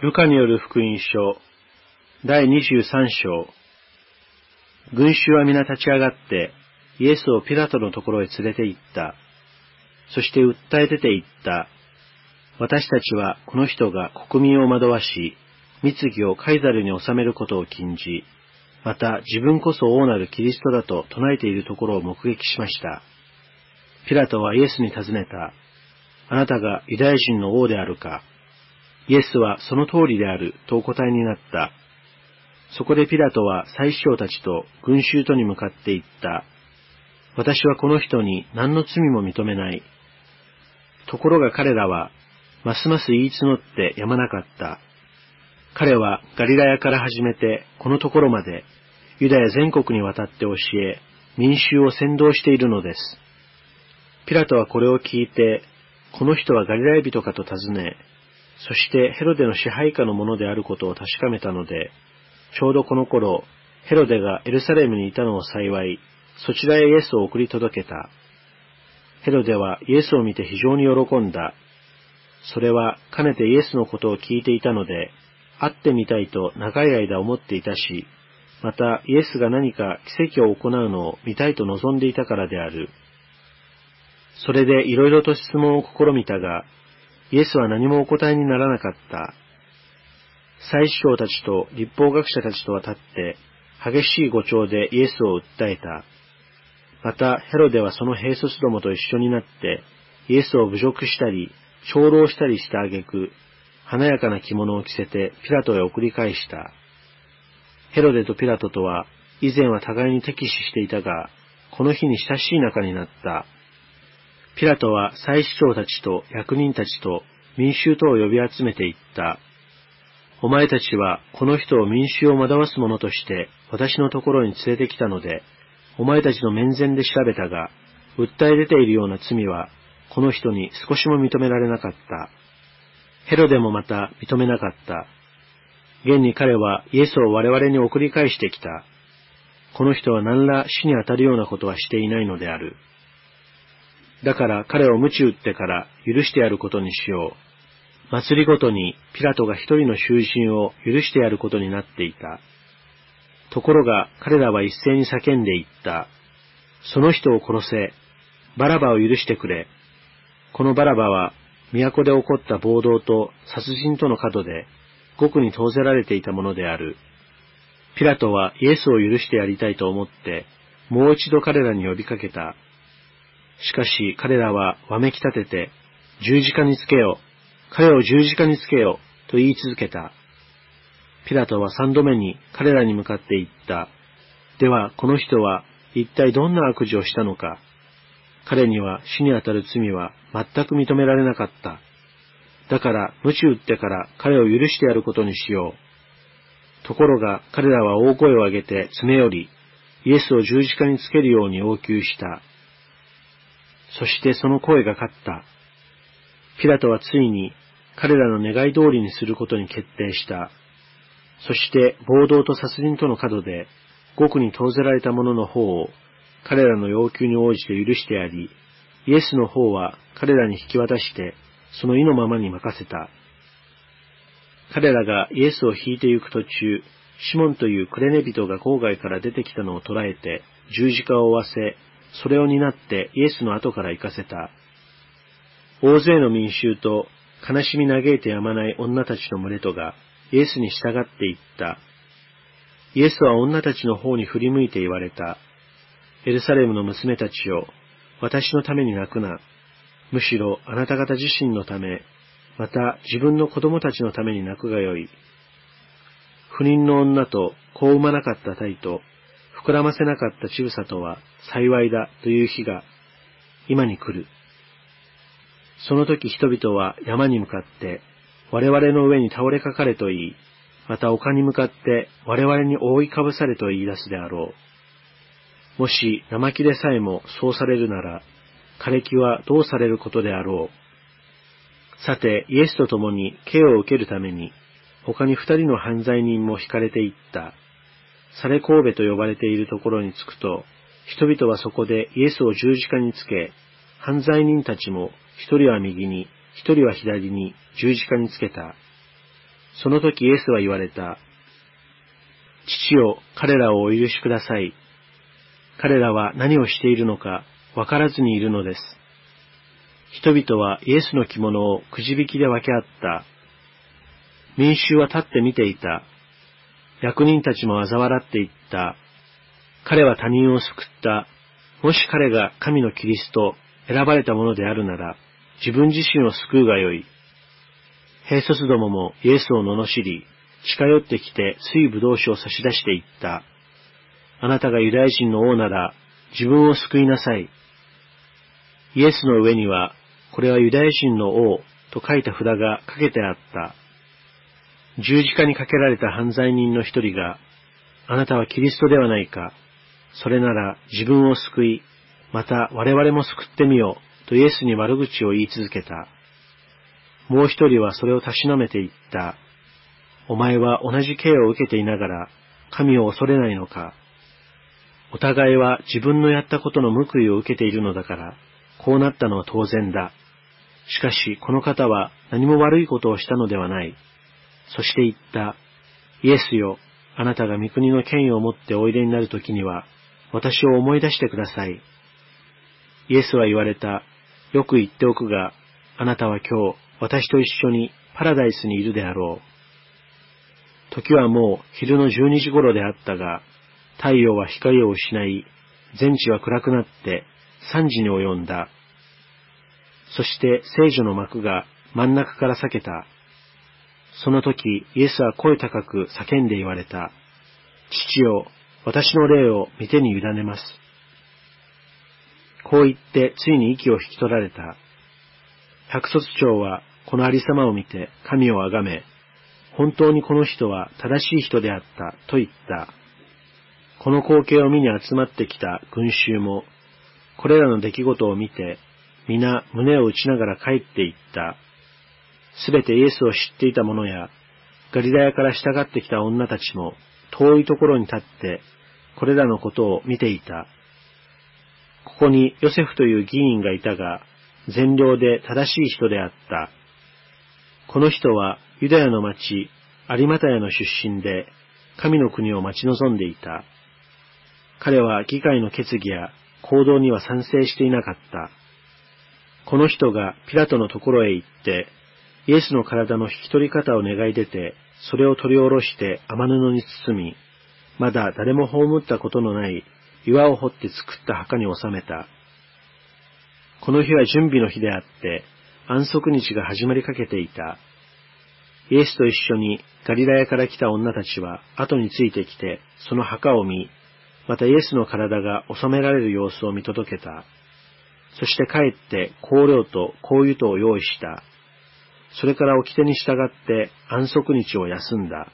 ルカによる福音書、第23章。群衆は皆立ち上がって、イエスをピラトのところへ連れて行った。そして訴え出て行った。私たちはこの人が国民を惑わし、密議をカイザルに収めることを禁じ、また自分こそ王なるキリストだと唱えているところを目撃しました。ピラトはイエスに尋ねた。あなたがユダヤ人の王であるかイエスはその通りであるとお答えになった。そこでピラトは祭司長たちと群衆とに向かって言った。私はこの人に何の罪も認めない。ところが彼らは、ますます言い募ってやまなかった。彼はガリラヤから始めてこのところまで、ユダヤ全国にわたって教え、民衆を先導しているのです。ピラトはこれを聞いて、この人はガリラヤ人かと尋ね、そしてヘロデの支配下のものであることを確かめたので、ちょうどこの頃、ヘロデがエルサレムにいたのを幸い、そちらへイエスを送り届けた。ヘロデはイエスを見て非常に喜んだ。それはかねてイエスのことを聞いていたので、会ってみたいと長い間思っていたし、またイエスが何か奇跡を行うのを見たいと望んでいたからである。それでいろいろと質問を試みたが、イエスは何もお答えにならなかった。祭司長たちと立法学者たちとは立って、激しい誤調でイエスを訴えた。また、ヘロデはその兵卒どもと一緒になって、イエスを侮辱したり、長老したりした挙句、華やかな着物を着せてピラトへ送り返した。ヘロデとピラトとは、以前は互いに敵視していたが、この日に親しい仲になった。ピラトは祭司長たちと役人たちと民衆とを呼び集めていった。お前たちはこの人を民衆を惑わす者として私のところに連れてきたので、お前たちの面前で調べたが、訴え出ているような罪はこの人に少しも認められなかった。ヘロデもまた認めなかった。現に彼はイエスを我々に送り返してきた。この人は何ら死に当たるようなことはしていないのである。だから彼を鞭打ってから許してやることにしよう。祭りごとにピラトが一人の囚人を許してやることになっていた。ところが彼らは一斉に叫んでいった。その人を殺せ。バラバを許してくれ。このバラバは都で起こった暴動と殺人との角で獄に投ぜられていたものである。ピラトはイエスを許してやりたいと思って、もう一度彼らに呼びかけた。しかし彼らはわめき立てて、十字架につけよ、彼を十字架につけよ、と言い続けた。ピラトは三度目に彼らに向かって言った。では、この人は一体どんな悪事をしたのか。彼には死にあたる罪は全く認められなかった。だから、鞭打ってから彼を許してやることにしよう。ところが彼らは大声を上げて詰め寄り、イエスを十字架につけるように要求した。そしてその声が勝った。ピラトはついに彼らの願い通りにすることに決定した。そして暴動と殺人との角で獄に投ぜられた者の方を彼らの要求に応じて許してやり、イエスの方は彼らに引き渡してその意のままに任せた。彼らがイエスを引いて行く途中、シモンというクレネ人が郊外から出てきたのを捉えて十字架を負わせ、それを担ってイエスの後から行かせた。大勢の民衆と悲しみ嘆いてやまない女たちの群れとがイエスに従っていった。イエスは女たちの方に振り向いて言われた。エルサレムの娘たちよ、私のために泣くな。むしろあなた方自身のため、また自分の子供たちのために泣くがよい。不妊の女と子を産まなかった体と膨らませなかった乳房とは幸いだという日が今に来る。その時人々は山に向かって我々の上に倒れかかれと言い、また丘に向かって我々に覆いかぶされと言い出すであろう。もし生木でさえもそうされるなら、枯れ木はどうされることであろう。さて、イエスと共に刑を受けるために、他に二人の犯罪人も惹かれていった。サレ神戸と呼ばれているところに着くと、人々はそこでイエスを十字架につけ、犯罪人たちも一人は右に、一人は左に十字架につけた。その時イエスは言われた。父よ、彼らをお許しください。彼らは何をしているのかわからずにいるのです。人々はイエスの着物をくじ引きで分け合った。民衆は立って見ていた。役人たちも嘲笑っていった。彼は他人を救った。もし彼が神のキリスト、選ばれたものであるなら、自分自身を救うがよい。兵卒どももイエスを罵り、近寄ってきて水ぶどう酒を差し出していった。あなたがユダヤ人の王なら、自分を救いなさい。イエスの上には、これはユダヤ人の王と書いた札がかけてあった。十字架にかけられた犯罪人の一人が、あなたはキリストではないか。それなら自分を救い、また我々も救ってみようとイエスに悪口を言い続けた。もう一人はそれをたしなめて言った。お前は同じ刑を受けていながら神を恐れないのか。お互いは自分のやったことの報いを受けているのだから、こうなったのは当然だ。しかし、この方は何も悪いことをしたのではない。そして言った。イエスよ、あなたが御国の権威を持っておいでになるときには、私を思い出してください。イエスは言われた。よく言っておくが、あなたは今日、私と一緒にパラダイスにいるであろう。時はもう昼の12時頃であったが、太陽は光を失い、全地は暗くなって3時に及んだ。そして聖女の幕が真ん中から裂けた。その時、イエスは声高く叫んで言われた。父よ、私の霊を見てに委ねます。こう言ってついに息を引き取られた。百卒長はこのありさまを見て神をあがめ、本当にこの人は正しい人であったと言った。この光景を見に集まってきた群衆も、これらの出来事を見て、皆胸を打ちながら帰っていった。すべてイエスを知っていた者や、ガリラヤから従ってきた女たちも、遠いところに立って、これらのことを見ていた。ここにヨセフという議員がいたが、善良で正しい人であった。この人はユダヤの町、有マタヤの出身で、神の国を待ち望んでいた。彼は議会の決議や行動には賛成していなかった。この人がピラトのところへ行って、イエスの体の引き取り方を願い出て、それを取り下ろして雨布に包み、まだ誰も葬ったことのない岩を掘って作った墓に収めた。この日は準備の日であって、安息日が始まりかけていた。イエスと一緒にガリラヤから来た女たちは後についてきて、その墓を見、またイエスの体が収められる様子を見届けた。そして帰って香料と香油とを用意した。それから掟に従って安息日を休んだ。